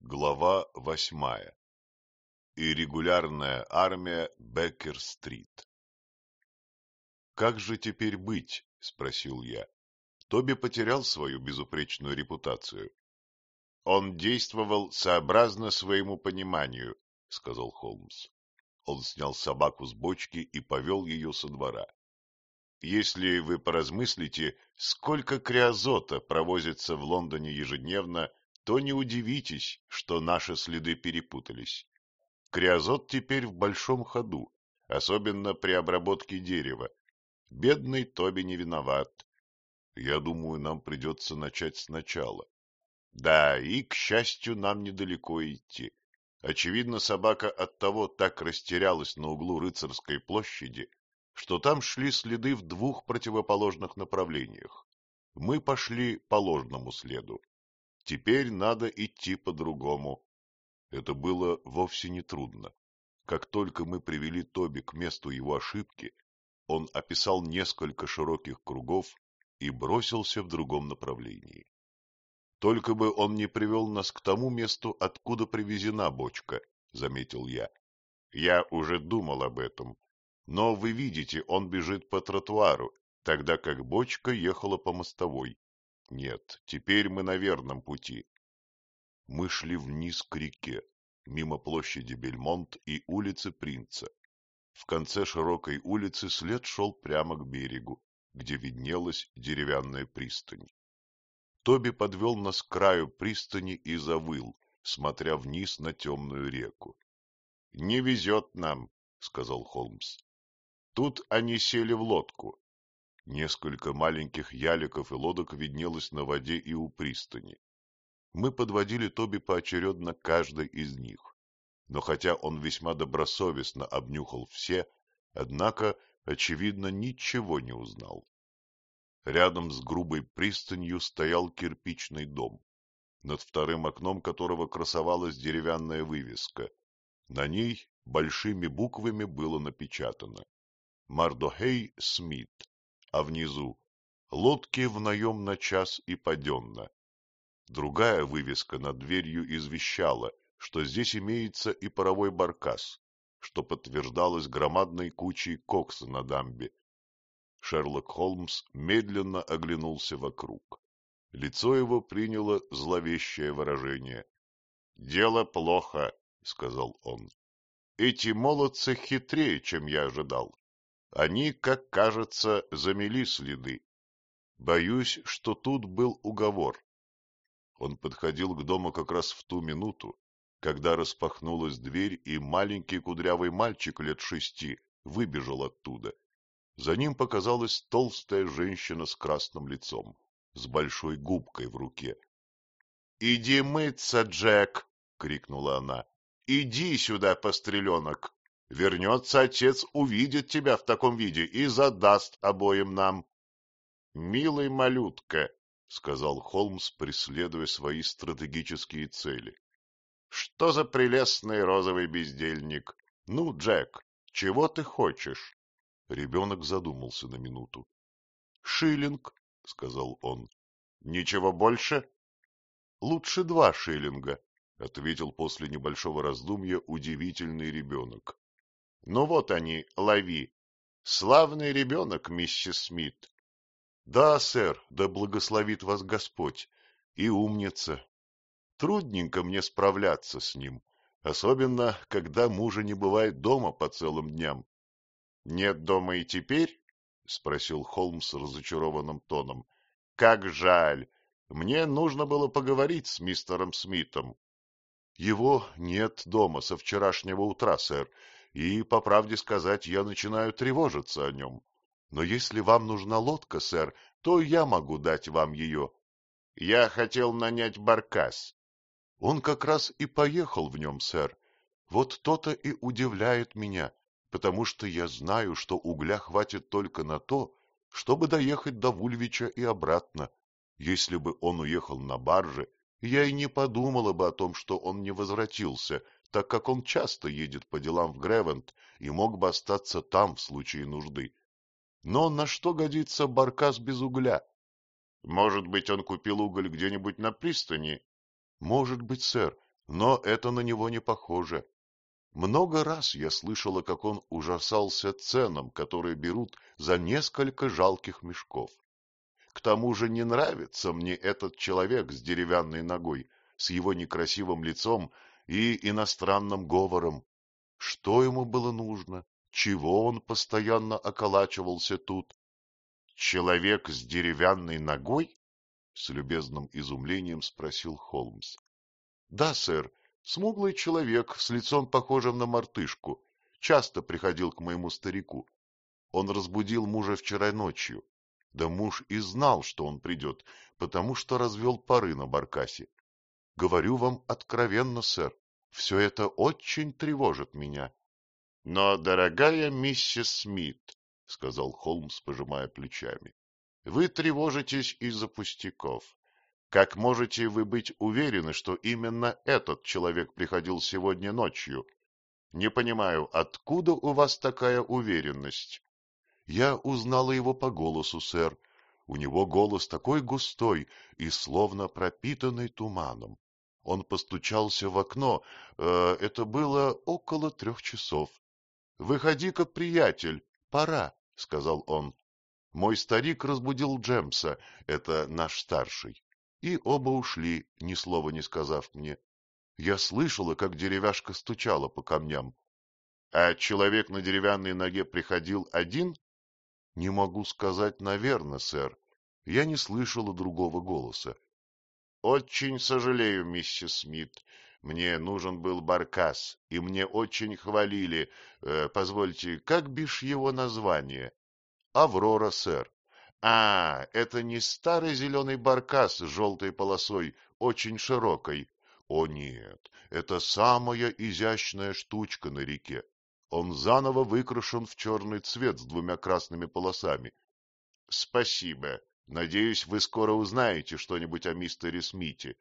Глава восьмая. И регулярная армия Беккер-стрит. «Как же теперь быть?» — спросил я. Тоби потерял свою безупречную репутацию. «Он действовал сообразно своему пониманию», — сказал Холмс. Он снял собаку с бочки и повел ее со двора. «Если вы поразмыслите, сколько криозота провозится в Лондоне ежедневно то не удивитесь, что наши следы перепутались. Криозот теперь в большом ходу, особенно при обработке дерева. Бедный Тоби не виноват. Я думаю, нам придется начать сначала. Да, и, к счастью, нам недалеко идти. Очевидно, собака оттого так растерялась на углу рыцарской площади, что там шли следы в двух противоположных направлениях. Мы пошли по ложному следу. Теперь надо идти по-другому. Это было вовсе не трудно. Как только мы привели Тоби к месту его ошибки, он описал несколько широких кругов и бросился в другом направлении. Только бы он не привел нас к тому месту, откуда привезена бочка, — заметил я. Я уже думал об этом. Но вы видите, он бежит по тротуару, тогда как бочка ехала по мостовой. Нет, теперь мы на верном пути. Мы шли вниз к реке, мимо площади Бельмонт и улицы Принца. В конце широкой улицы след шел прямо к берегу, где виднелась деревянная пристань. Тоби подвел нас к краю пристани и завыл, смотря вниз на темную реку. — Не везет нам, — сказал Холмс. — Тут они сели в лодку. Несколько маленьких яликов и лодок виднелось на воде и у пристани. Мы подводили Тоби поочередно каждой из них. Но хотя он весьма добросовестно обнюхал все, однако, очевидно, ничего не узнал. Рядом с грубой пристанью стоял кирпичный дом, над вторым окном которого красовалась деревянная вывеска. На ней большими буквами было напечатано «Мардохей Смит, а внизу «Лодки в наем на час и паденно». Другая вывеска над дверью извещала, что здесь имеется и паровой баркас, что подтверждалось громадной кучей кокса на дамбе. Шерлок Холмс медленно оглянулся вокруг. Лицо его приняло зловещее выражение. — Дело плохо, — сказал он. — Эти молодцы хитрее, чем я ожидал. Они, как кажется, замели следы. Боюсь, что тут был уговор. Он подходил к дому как раз в ту минуту, когда распахнулась дверь, и маленький кудрявый мальчик лет шести выбежал оттуда. За ним показалась толстая женщина с красным лицом, с большой губкой в руке. — Иди мыться, Джек! — крикнула она. — Иди сюда, постреленок! Вернется отец, увидит тебя в таком виде и задаст обоим нам. — Милый малютка, — сказал Холмс, преследуя свои стратегические цели. — Что за прелестный розовый бездельник? Ну, Джек, чего ты хочешь? Ребенок задумался на минуту. — Шиллинг, — сказал он. — Ничего больше? — Лучше два шиллинга, — ответил после небольшого раздумья удивительный ребенок. Ну вот они, лови. Славный ребенок, миссис Смит. Да, сэр, да благословит вас Господь. И умница. Трудненько мне справляться с ним, особенно, когда мужа не бывает дома по целым дням. Нет дома и теперь? — спросил Холмс разочарованным тоном. — Как жаль! Мне нужно было поговорить с мистером Смитом. — Его нет дома со вчерашнего утра, сэр, и, по правде сказать, я начинаю тревожиться о нем. Но если вам нужна лодка, сэр, то я могу дать вам ее. Я хотел нанять баркас. Он как раз и поехал в нем, сэр. Вот то-то и удивляет меня, потому что я знаю, что угля хватит только на то, чтобы доехать до Вульвича и обратно. Если бы он уехал на барже, я и не подумала бы о том, что он не возвратился, так как он часто едет по делам в Гревент и мог бы остаться там в случае нужды. Но на что годится баркас без угля? Может быть, он купил уголь где-нибудь на пристани? Может быть, сэр, Но это на него не похоже. Много раз я слышала, как он ужасался ценам, которые берут за несколько жалких мешков. К тому же не нравится мне этот человек с деревянной ногой, с его некрасивым лицом и иностранным говором. Что ему было нужно? Чего он постоянно околачивался тут? Человек с деревянной ногой? С любезным изумлением спросил Холмс. Да, сэр, смуглый человек с лицом похожим на мартышку. Часто приходил к моему старику. Он разбудил мужа вчера ночью. Да муж и знал, что он придет, потому что развел пары на баркасе. Говорю вам откровенно, сэр, все это очень тревожит меня. — Но, дорогая миссис Смит, — сказал Холмс, пожимая плечами, — вы тревожитесь из-за пустяков. Как можете вы быть уверены, что именно этот человек приходил сегодня ночью? Не понимаю, откуда у вас такая уверенность? Я узнала его по голосу, сэр. У него голос такой густой и словно пропитанный туманом. Он постучался в окно. Э, это было около трех часов. — Выходи-ка, приятель, пора, — сказал он. Мой старик разбудил Джемса, это наш старший, и оба ушли, ни слова не сказав мне. Я слышала, как деревяшка стучала по камням. — А человек на деревянной ноге приходил один? — Не могу сказать, наверное, сэр. Я не слышала другого голоса. — Очень сожалею, миссис Смит. Мне нужен был баркас, и мне очень хвалили. Э, позвольте, как бишь его название? — Аврора, сэр. — А, это не старый зеленый баркас с желтой полосой, очень широкой. О нет, это самая изящная штучка на реке. Он заново выкрашен в черный цвет с двумя красными полосами. — Спасибо. Надеюсь, вы скоро узнаете что-нибудь о мистере Смите.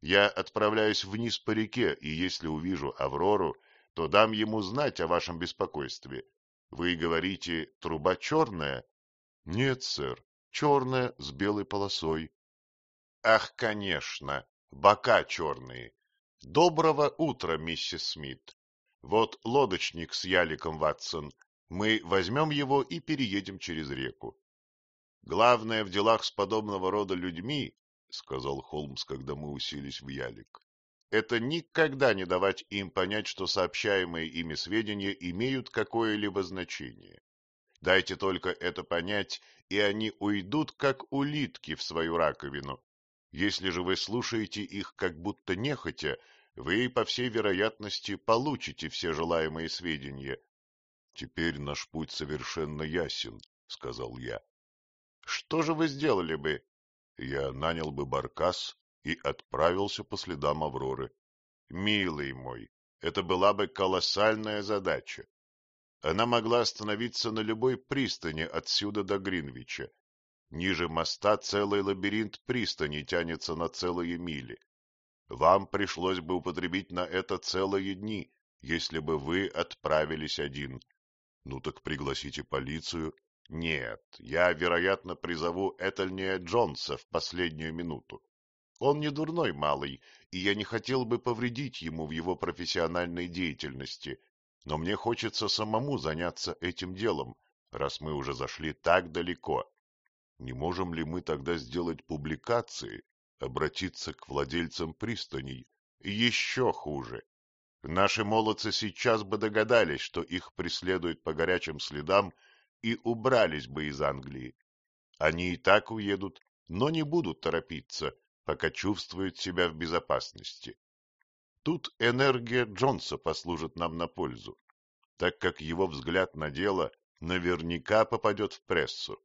Я отправляюсь вниз по реке, и если увижу Аврору, то дам ему знать о вашем беспокойстве. Вы говорите, труба черная? — Нет, сэр, черная с белой полосой. — Ах, конечно, бока черные. Доброго утра, миссис Смит. Вот лодочник с яликом, Ватсон. Мы возьмем его и переедем через реку. Главное в делах с подобного рода людьми, — сказал Холмс, когда мы уселись в ялик, — это никогда не давать им понять, что сообщаемые ими сведения имеют какое-либо значение. Дайте только это понять, и они уйдут, как улитки, в свою раковину. Если же вы слушаете их как будто нехотя, вы, по всей вероятности, получите все желаемые сведения. — Теперь наш путь совершенно ясен, — сказал я. — Что же вы сделали бы? Я нанял бы баркас и отправился по следам Авроры. Милый мой, это была бы колоссальная задача. Она могла остановиться на любой пристани отсюда до Гринвича. Ниже моста целый лабиринт пристани тянется на целые мили. Вам пришлось бы употребить на это целые дни, если бы вы отправились один. Ну так пригласите полицию. Нет, я, вероятно, призову Этельния Джонса в последнюю минуту. Он не дурной малый, и я не хотел бы повредить ему в его профессиональной деятельности, но мне хочется самому заняться этим делом, раз мы уже зашли так далеко. Не можем ли мы тогда сделать публикации обратиться к владельцам пристаней. Еще хуже. Наши молодцы сейчас бы догадались, что их преследуют по горячим следам, и убрались бы из Англии. Они и так уедут, но не будут торопиться, пока чувствуют себя в безопасности. Тут энергия Джонса послужит нам на пользу, так как его взгляд на дело наверняка попадет в прессу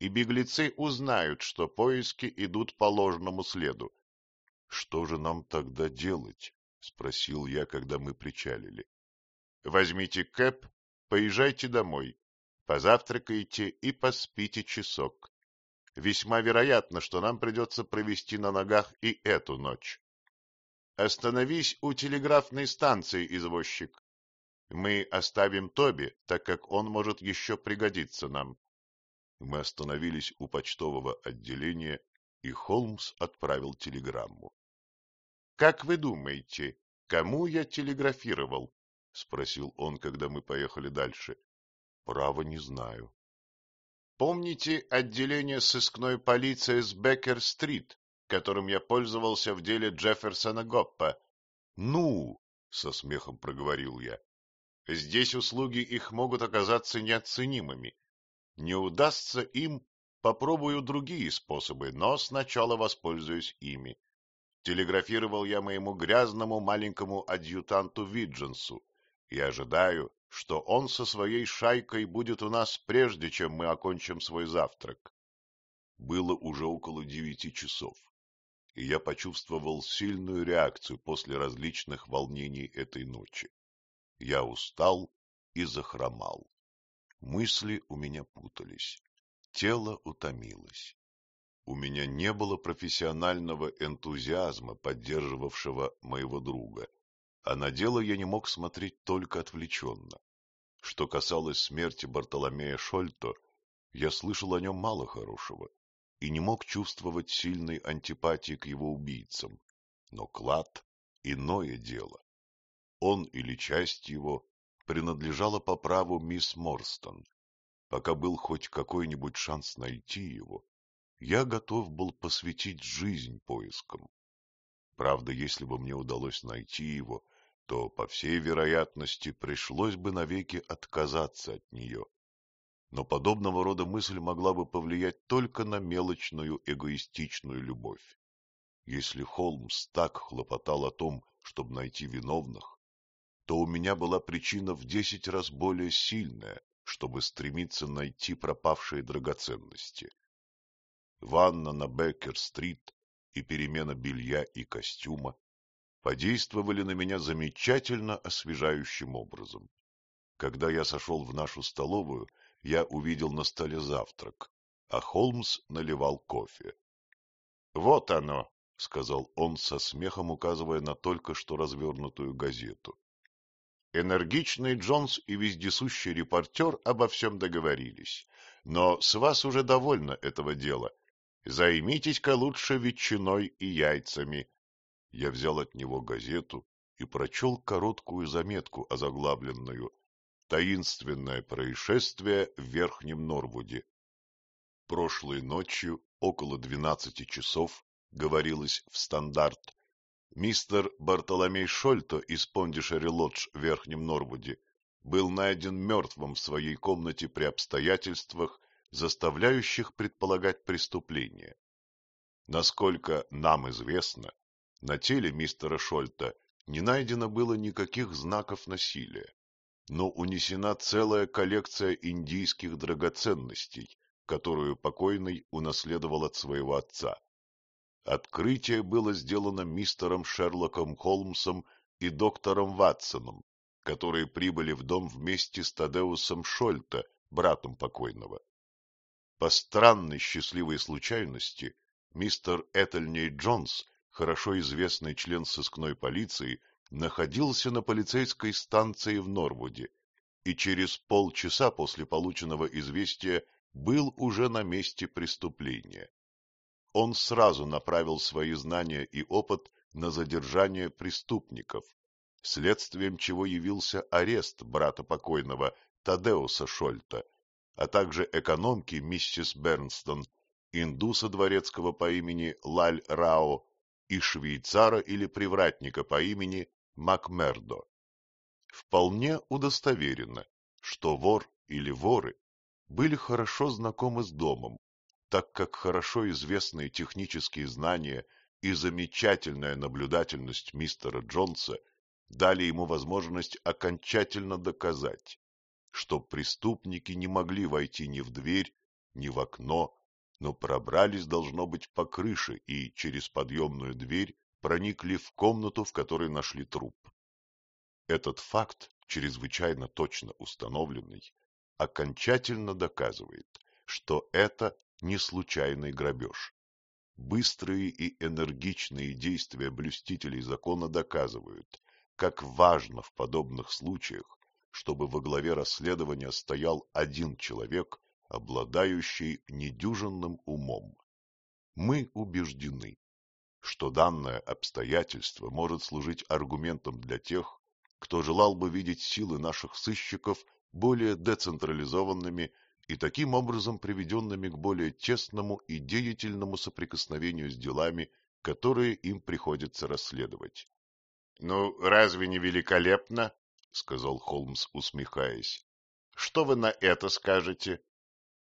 и беглецы узнают, что поиски идут по ложному следу. — Что же нам тогда делать? — спросил я, когда мы причалили. — Возьмите кэп, поезжайте домой, позавтракайте и поспите часок. Весьма вероятно, что нам придется провести на ногах и эту ночь. Остановись у телеграфной станции, извозчик. Мы оставим Тоби, так как он может еще пригодиться нам. Мы остановились у почтового отделения, и Холмс отправил телеграмму. — Как вы думаете, Кому я телеграфировал? — спросил он, когда мы поехали дальше. — Право не знаю. — Помните отделение сыскной полиции с Беккер-стрит, которым я пользовался в деле Джефферсона Гоппа? — Ну, — со смехом проговорил я. — Здесь услуги их могут оказаться неоценимыми. Не удастся им, попробую другие способы, но сначала воспользуюсь ими. Телеграфировал я моему грязному маленькому адъютанту Видженсу и ожидаю, что он со своей шайкой будет у нас прежде, чем мы окончим свой завтрак. Было уже около девяти часов, и я почувствовал сильную реакцию после различных волнений этой ночи. Я устал и захромал. Мысли у меня путались, тело утомилось. У меня не было профессионального энтузиазма, поддерживавшего моего друга, а на дело я не мог смотреть только отвлеченно. Что касалось смерти Бартоломея Шольто, я слышал о нем мало хорошего и не мог чувствовать сильной антипатии к его убийцам. Но клад — иное дело. Он или часть его принадлежала по праву мисс Морстон. Пока был хоть какой-нибудь шанс найти его, я готов был посвятить жизнь поискам. Правда, если бы мне удалось найти его, то, по всей вероятности, пришлось бы навеки отказаться от нее. Но подобного рода мысль могла бы повлиять только на мелочную эгоистичную любовь. Если Холмс так хлопотал о том, чтобы найти виновных, то у меня была причина в десять раз более сильная, чтобы стремиться найти пропавшие драгоценности ванна на Беккер-стрит и перемена белья и костюма подействовали на меня замечательно освежающим образом. Когда я сошел в нашу столовую, я увидел на столе завтрак, а Холмс наливал кофе. — Вот оно, — сказал он со смехом, указывая на только что развернутую газету. Энергичный Джонс и вездесущий репортер обо всем договорились, но с вас уже довольно этого дела — Займитесь-ка лучше ветчиной и яйцами. Я взял от него газету и прочел короткую заметку, озаглавленную «Таинственное происшествие в Верхнем Норвуде». Прошлой ночью, около двенадцати часов, говорилось в стандарт, мистер Бартоломей Шольто из Пондишери Лодж в Верхнем Норвуде был найден мертвым в своей комнате при обстоятельствах, заставляющих предполагать преступление. Насколько нам известно, на теле мистера Шольта не найдено было никаких знаков насилия, но унесена целая коллекция индийских драгоценностей, которую покойный унаследовал от своего отца. Открытие было сделано мистером Шерлоком Холмсом и доктором Ватсоном, которые прибыли в дом вместе с Тадеусом Шольта, братом покойного. По странной счастливой случайности, мистер Этельней Джонс, хорошо известный член сыскной полиции, находился на полицейской станции в Норвуде и через полчаса после полученного известия был уже на месте преступления. Он сразу направил свои знания и опыт на задержание преступников, следствием чего явился арест брата покойного Тадеуса Шольта, а также экономки миссис Бернстон, индуса дворецкого по имени Лаль Рао и швейцара или привратника по имени Макмердо. Вполне удостоверено, что вор или воры были хорошо знакомы с домом, так как хорошо известные технические знания и замечательная наблюдательность мистера Джонса дали ему возможность окончательно доказать, что преступники не могли войти ни в дверь, ни в окно, но пробрались, должно быть, по крыше и через подъемную дверь проникли в комнату, в которой нашли труп. Этот факт, чрезвычайно точно установленный, окончательно доказывает, что это не случайный грабеж. Быстрые и энергичные действия блюстителей закона доказывают, как важно в подобных случаях чтобы во главе расследования стоял один человек, обладающий недюжинным умом. Мы убеждены, что данное обстоятельство может служить аргументом для тех, кто желал бы видеть силы наших сыщиков более децентрализованными и таким образом приведенными к более тесному и деятельному соприкосновению с делами, которые им приходится расследовать. — Ну, разве не великолепно? — сказал Холмс, усмехаясь. — Что вы на это скажете? —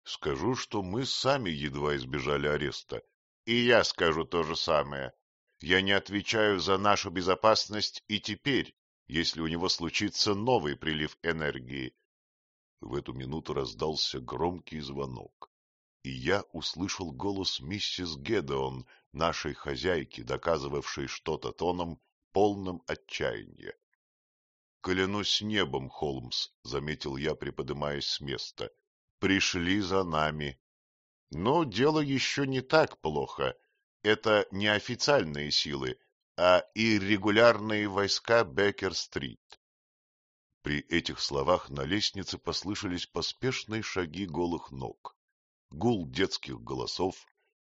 Скажу, что мы сами едва избежали ареста. — И я скажу то же самое. Я не отвечаю за нашу безопасность и теперь, если у него случится новый прилив энергии. В эту минуту раздался громкий звонок, и я услышал голос миссис Гедеон, нашей хозяйки, доказывавшей что-то тоном, полным отчаяния. — Клянусь небом, Холмс, — заметил я, приподымаясь с места, — пришли за нами. — Но дело еще не так плохо. Это не официальные силы, а иррегулярные войска Беккер-стрит. При этих словах на лестнице послышались поспешные шаги голых ног, гул детских голосов,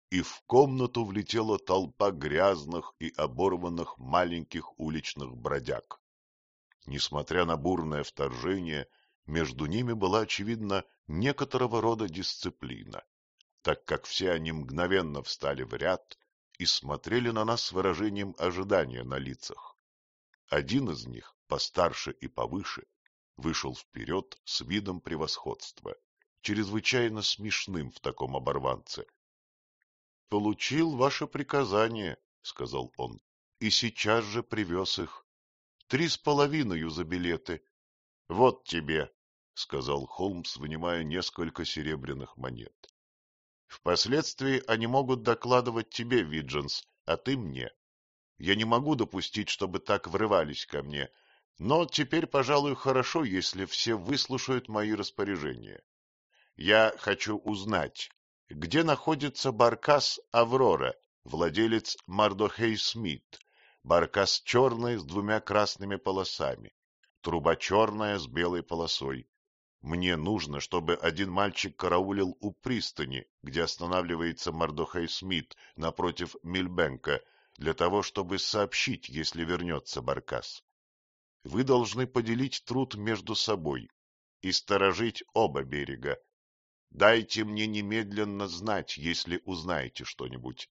и в комнату влетела толпа грязных и оборванных маленьких уличных бродяг. Несмотря на бурное вторжение, между ними была, очевидно, некоторого рода дисциплина, так как все они мгновенно встали в ряд и смотрели на нас с выражением ожидания на лицах. Один из них, постарше и повыше, вышел вперед с видом превосходства, чрезвычайно смешным в таком оборванце. — Получил ваше приказание, — сказал он, — и сейчас же привез их. Три с половиной за билеты. — Вот тебе, — сказал Холмс, вынимая несколько серебряных монет. — Впоследствии они могут докладывать тебе, Видженс, а ты мне. Я не могу допустить, чтобы так врывались ко мне, но теперь, пожалуй, хорошо, если все выслушают мои распоряжения. Я хочу узнать, где находится баркас «Аврора», владелец Мардохей Смит, баркас черный с двумя красными полосами, труба черная с белой полосой. Мне нужно, чтобы один мальчик караулил у пристани, где останавливается Мардохей Смит напротив Мильбенка, для того, чтобы сообщить, если вернется баркас. Вы должны поделить труд между собой и сторожить оба берега. Дайте мне немедленно знать, если узнаете что-нибудь.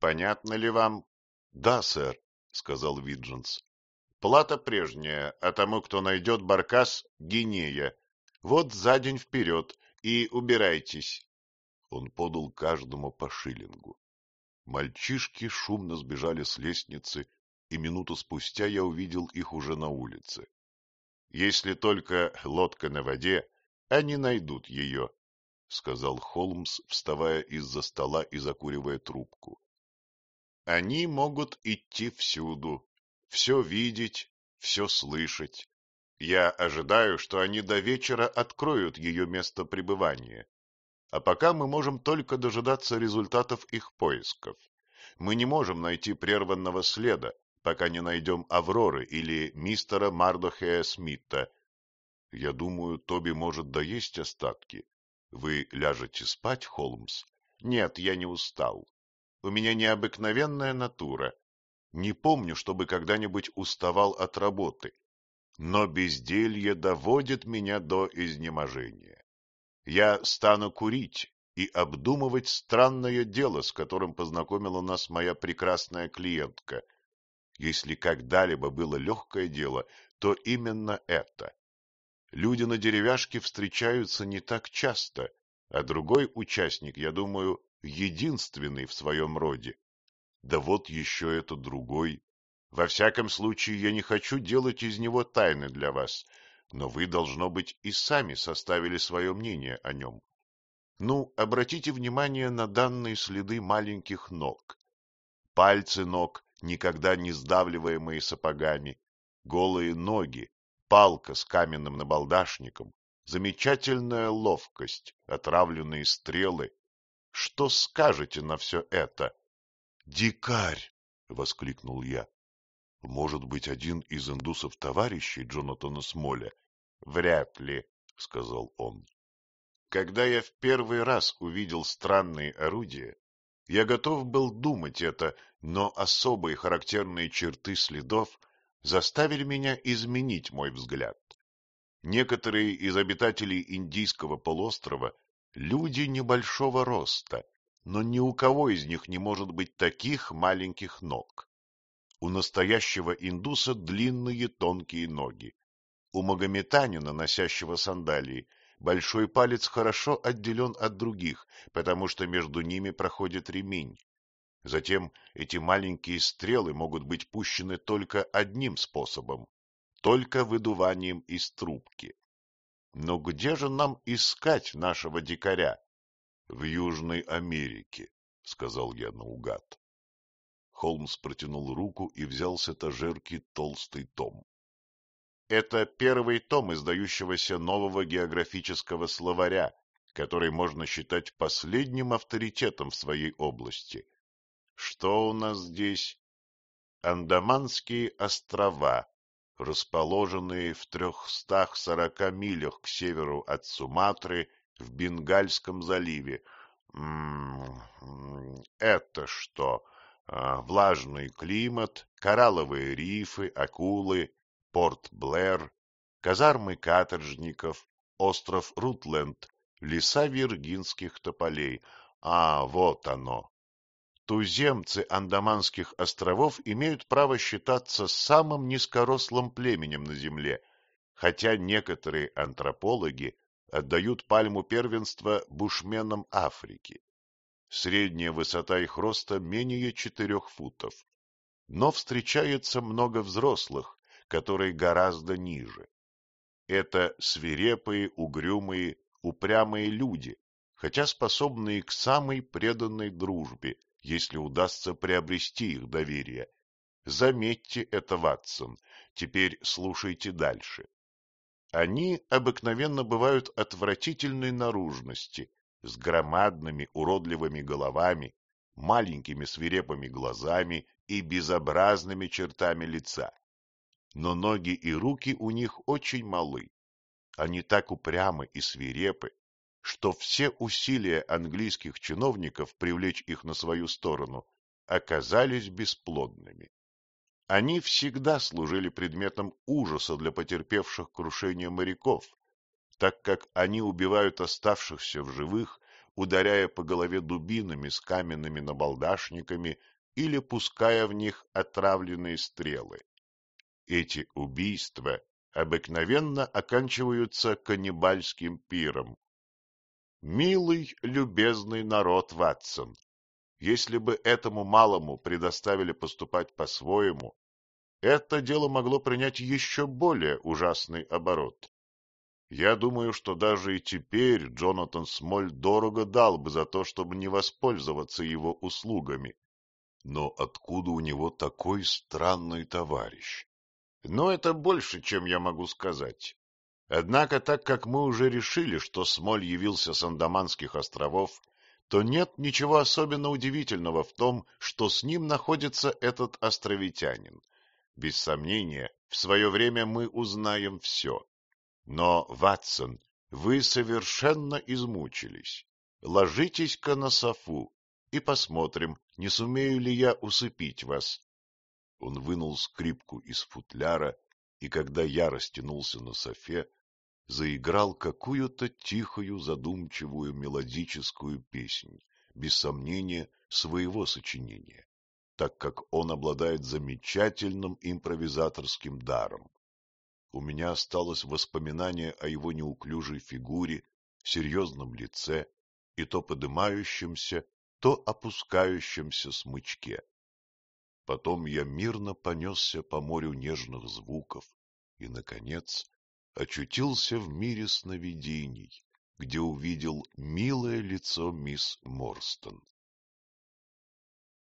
Понятно ли вам? — Да, сэр, — сказал Виджинс. — Плата прежняя, а тому, кто найдет баркас, — гинея. Вот за день вперед и убирайтесь. Он подал каждому по шиллингу. Мальчишки шумно сбежали с лестницы и минуту спустя я увидел их уже на улице. «Если только лодка на воде, они найдут ее», — сказал Холмс, вставая из-за стола и закуривая трубку. «Они могут идти всюду, все видеть, все слышать. Я ожидаю, что они до вечера откроют ее место пребывания. А пока мы можем только дожидаться результатов их поисков. Мы не можем найти прерванного следа, пока не найдем Авроры или мистера Мардохея Смита. Я думаю, Тоби может доесть остатки. Вы ляжете спать, Холмс? Нет, я не устал. У меня необыкновенная натура. Не помню, чтобы когда-нибудь уставал от работы. Но безделье доводит меня до изнеможения. Я стану курить и обдумывать странное дело, с которым познакомила нас моя прекрасная клиентка — если когда-либо было легкое дело, то именно это. Люди на деревяшке встречаются не так часто, а другой участник, я думаю, единственный в своем роде. Да вот еще это другой. Во всяком случае, я не хочу делать из него тайны для вас, но вы, должно быть, и сами составили свое мнение о нем. Ну, обратите внимание на данные следы маленьких ног. Пальцы ног никогда не сдавливаемые сапогами, голые ноги, палка с каменным набалдашником, замечательная ловкость, отравленные стрелы. Что скажете на все это? — Дикарь! — воскликнул я. — Может быть, один из индусов товарищей Джонатана Смоля? — Вряд ли, — сказал он. Когда я в первый раз увидел странные орудия, я готов был думать это, но особые характерные черты следов заставили меня изменить мой взгляд. Некоторые из обитателей Индийского полуострова – люди небольшого роста, но ни у кого из них не может быть таких маленьких ног. У настоящего индуса длинные тонкие ноги. У магометанина, носящего сандалии, большой палец хорошо отделен от других, потому что между ними проходит ремень. Затем эти маленькие стрелы могут быть пущены только одним способом только выдуванием из трубки. Но где же нам искать нашего дикаря? — В Южной Америке, — сказал я наугад. Холмс протянул руку и взял с этажерки толстый том. Это первый том издающегося нового географического словаря, который можно считать последним авторитетом в своей области. Что у нас здесь? Андаманские острова, расположенные в трехстах сорока милях к северу от Суматры в Бенгальском заливе. Это что? А, влажный климат, коралловые рифы, акулы, порт Блэр, казармы каторжников, остров Рутленд, леса виргинских тополей. А, вот оно, туземцы Андаманских островов имеют право считаться самым низкорослым племенем на Земле, хотя некоторые антропологи отдают пальму первенства бушменам Африки. Средняя высота их роста менее четырех футов. Но встречается много взрослых, которые гораздо ниже. Это свирепые, угрюмые, упрямые люди, хотя способные к самой преданной дружбе – если удастся приобрести их доверие. Заметьте это, Ватсон. Теперь слушайте дальше. Они обыкновенно бывают отвратительной наружности, с громадными уродливыми головами, маленькими свирепыми глазами и безобразными чертами лица. Но ноги и руки у них очень малы. Они так упрямы и свирепы, что все усилия английских чиновников привлечь их на свою сторону оказались бесплодными. Они всегда служили предметом ужаса для потерпевших крушение моряков, так как они убивают оставшихся в живых, ударяя по голове дубинами с каменными набалдашниками или пуская в них отравленные стрелы. Эти убийства обыкновенно оканчиваются каннибальским пиром, Милый, любезный народ, Ватсон, если бы этому малому предоставили поступать по-своему, это дело могло принять еще более ужасный оборот. Я думаю, что даже и теперь Джонатан Смоль дорого дал бы за то, чтобы не воспользоваться его услугами. Но откуда у него такой странный товарищ? Но это больше, чем я могу сказать. Однако, так как мы уже решили, что Смоль явился с Андаманских островов, то нет ничего особенно удивительного в том, что с ним находится этот островитянин. Без сомнения, в свое время мы узнаем все. Но, Ватсон, вы совершенно измучились. Ложитесь-ка на софу и посмотрим, не сумею ли я усыпить вас. Он вынул скрипку из футляра, и когда я растянулся на софе, заиграл какую-то тихую, задумчивую мелодическую песнь, без сомнения, своего сочинения, так как он обладает замечательным импровизаторским даром. У меня осталось воспоминание о его неуклюжей фигуре, серьезном лице и то подымающемся, то опускающемся смычке. Потом я мирно понесся по морю нежных звуков и, наконец, очутился в мире сновидений, где увидел милое лицо мисс Морстон.